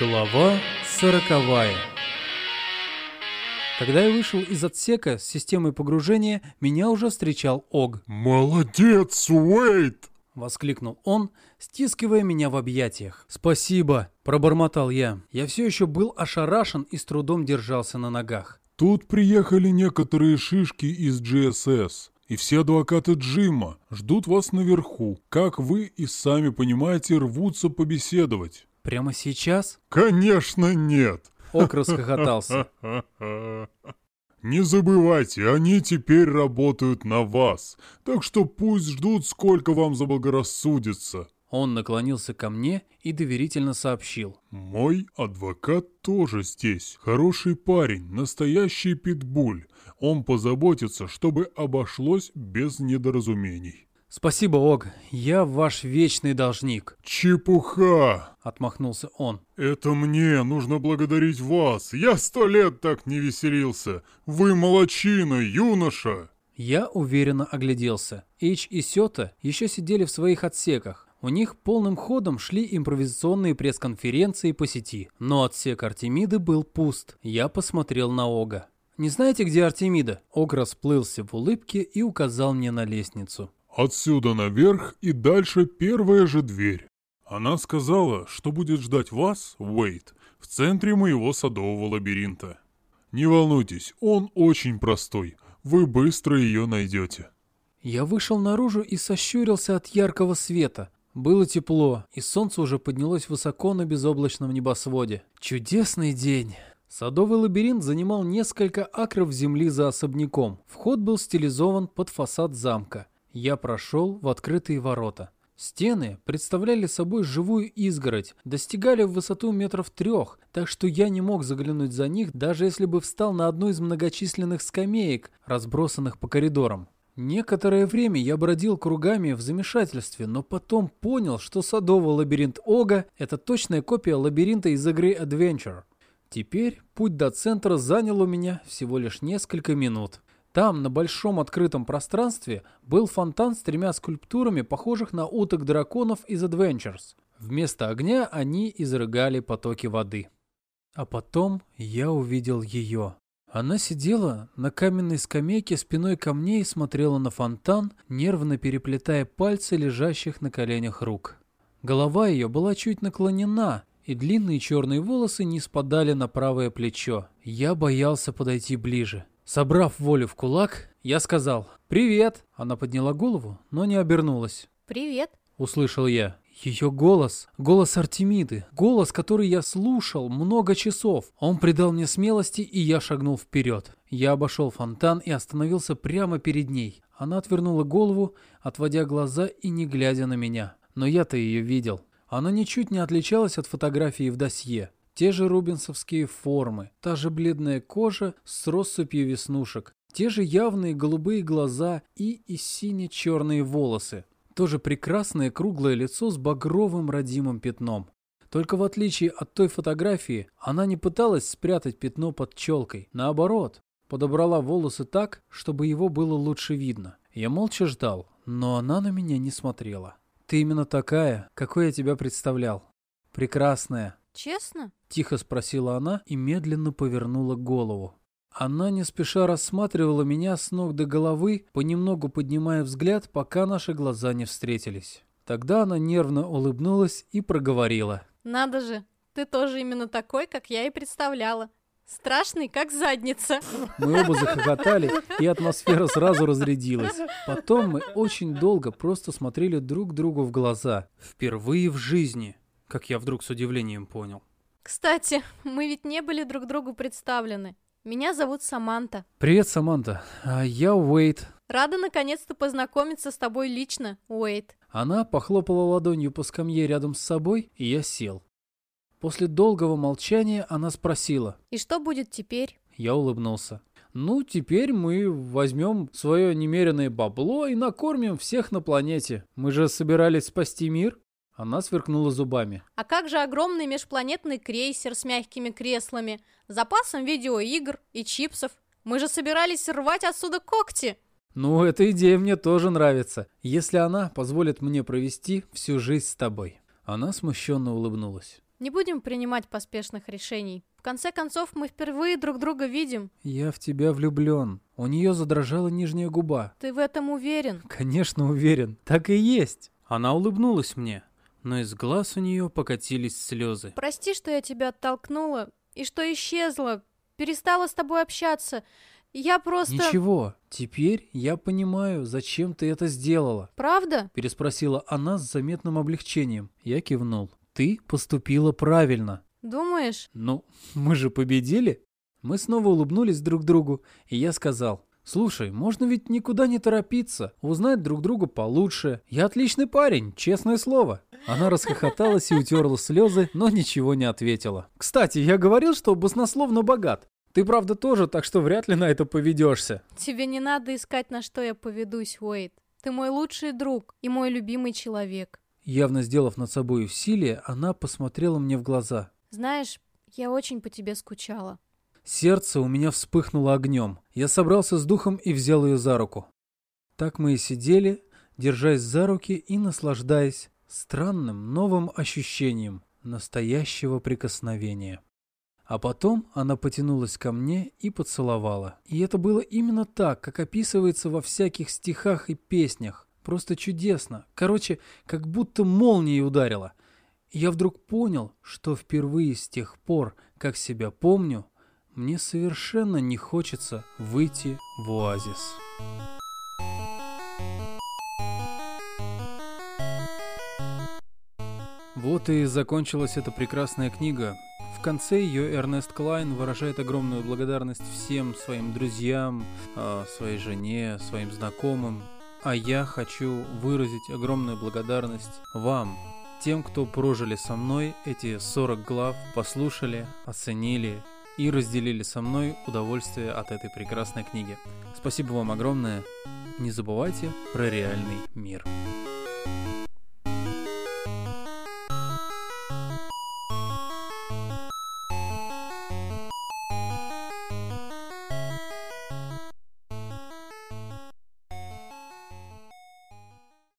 Глава сороковая Когда я вышел из отсека с системой погружения, меня уже встречал Ог. «Молодец, Уэйт!» — воскликнул он, стискивая меня в объятиях. «Спасибо!» — пробормотал я. Я все еще был ошарашен и с трудом держался на ногах. «Тут приехали некоторые шишки из GSS, и все адвокаты Джима ждут вас наверху. Как вы и сами понимаете, рвутся побеседовать». «Прямо сейчас?» «Конечно нет!» Ок расхохотался. Не забывайте, они теперь работают на вас, так что пусть ждут, сколько вам заблагорассудится. Он наклонился ко мне и доверительно сообщил. Мой адвокат тоже здесь. Хороший парень, настоящий питбуль. Он позаботится, чтобы обошлось без недоразумений. «Спасибо, Ог. Я ваш вечный должник». «Чепуха!» — отмахнулся он. «Это мне нужно благодарить вас. Я сто лет так не веселился. Вы молочина, юноша!» Я уверенно огляделся. Эйч и Сёта еще сидели в своих отсеках. У них полным ходом шли импровизационные пресс-конференции по сети. Но отсек Артемиды был пуст. Я посмотрел на Ога. «Не знаете, где Артемида?» Ог расплылся в улыбке и указал мне на лестницу. Отсюда наверх и дальше первая же дверь. Она сказала, что будет ждать вас, Уэйт, в центре моего садового лабиринта. Не волнуйтесь, он очень простой. Вы быстро ее найдете. Я вышел наружу и сощурился от яркого света. Было тепло, и солнце уже поднялось высоко на безоблачном небосводе. Чудесный день. Садовый лабиринт занимал несколько акров земли за особняком. Вход был стилизован под фасад замка. Я прошел в открытые ворота. Стены представляли собой живую изгородь, достигали в высоту метров трех, так что я не мог заглянуть за них, даже если бы встал на одну из многочисленных скамеек, разбросанных по коридорам. Некоторое время я бродил кругами в замешательстве, но потом понял, что садовый лабиринт Ога – это точная копия лабиринта из игры Adventure. Теперь путь до центра занял у меня всего лишь несколько минут. Там, на большом открытом пространстве, был фонтан с тремя скульптурами, похожих на уток-драконов из Adventures. Вместо огня они изрыгали потоки воды. А потом я увидел ее. Она сидела на каменной скамейке спиной ко мне и смотрела на фонтан, нервно переплетая пальцы лежащих на коленях рук. Голова ее была чуть наклонена, и длинные черные волосы не спадали на правое плечо. Я боялся подойти ближе. Собрав волю в кулак, я сказал «Привет!». Она подняла голову, но не обернулась. «Привет!» — услышал я. Ее голос, голос Артемиды, голос, который я слушал много часов. Он придал мне смелости, и я шагнул вперед. Я обошел фонтан и остановился прямо перед ней. Она отвернула голову, отводя глаза и не глядя на меня. Но я-то ее видел. Она ничуть не отличалась от фотографии в досье. Те же рубинсовские формы, та же бледная кожа с россыпью веснушек, те же явные голубые глаза и и сине-черные волосы. Тоже прекрасное круглое лицо с багровым родимым пятном. Только в отличие от той фотографии, она не пыталась спрятать пятно под челкой. Наоборот, подобрала волосы так, чтобы его было лучше видно. Я молча ждал, но она на меня не смотрела. «Ты именно такая, какой я тебя представлял. Прекрасная, Честно? Тихо спросила она и медленно повернула голову. Она не спеша рассматривала меня с ног до головы, понемногу поднимая взгляд, пока наши глаза не встретились. Тогда она нервно улыбнулась и проговорила. Надо же, ты тоже именно такой, как я и представляла. Страшный, как задница. Мы оба захохотали, и атмосфера сразу разрядилась. Потом мы очень долго просто смотрели друг другу в глаза. Впервые в жизни как я вдруг с удивлением понял. Кстати, мы ведь не были друг другу представлены. Меня зовут Саманта. Привет, Саманта. А я Уэйт. Рада наконец-то познакомиться с тобой лично, Уэйт. Она похлопала ладонью по скамье рядом с собой, и я сел. После долгого молчания она спросила. И что будет теперь? Я улыбнулся. Ну, теперь мы возьмем свое немеренное бабло и накормим всех на планете. Мы же собирались спасти мир. Она сверкнула зубами. А как же огромный межпланетный крейсер с мягкими креслами, запасом видеоигр и чипсов? Мы же собирались рвать отсюда когти. Ну, эта идея мне тоже нравится, если она позволит мне провести всю жизнь с тобой. Она смущенно улыбнулась. Не будем принимать поспешных решений. В конце концов, мы впервые друг друга видим. Я в тебя влюблен. У нее задрожала нижняя губа. Ты в этом уверен? Конечно, уверен. Так и есть. Она улыбнулась мне, но из глаз у нее покатились слезы. Прости, что я тебя оттолкнула и что исчезла, перестала с тобой общаться. Я просто... Ничего, теперь я понимаю, зачем ты это сделала. Правда? Переспросила она с заметным облегчением. Я кивнул. Ты поступила правильно. Думаешь? Ну, мы же победили. Мы снова улыбнулись друг другу, и я сказал, «Слушай, можно ведь никуда не торопиться, узнать друг друга получше. Я отличный парень, честное слово». Она расхохоталась и утерла слезы, но ничего не ответила. «Кстати, я говорил, что баснословно богат. Ты правда тоже, так что вряд ли на это поведешься». Тебе не надо искать, на что я поведусь, Уэйд. Ты мой лучший друг и мой любимый человек. Явно сделав над собой усилие, она посмотрела мне в глаза. Знаешь, я очень по тебе скучала. Сердце у меня вспыхнуло огнем. Я собрался с духом и взял ее за руку. Так мы и сидели, держась за руки и наслаждаясь странным новым ощущением настоящего прикосновения. А потом она потянулась ко мне и поцеловала. И это было именно так, как описывается во всяких стихах и песнях. Просто чудесно. Короче, как будто молнией ударила. Я вдруг понял, что впервые с тех пор, как себя помню, мне совершенно не хочется выйти в оазис. Вот и закончилась эта прекрасная книга. В конце ее Эрнест Клайн выражает огромную благодарность всем своим друзьям, а, своей жене, своим знакомым. А я хочу выразить огромную благодарность вам, тем, кто прожили со мной эти 40 глав, послушали, оценили и разделили со мной удовольствие от этой прекрасной книги. Спасибо вам огромное. Не забывайте про реальный мир.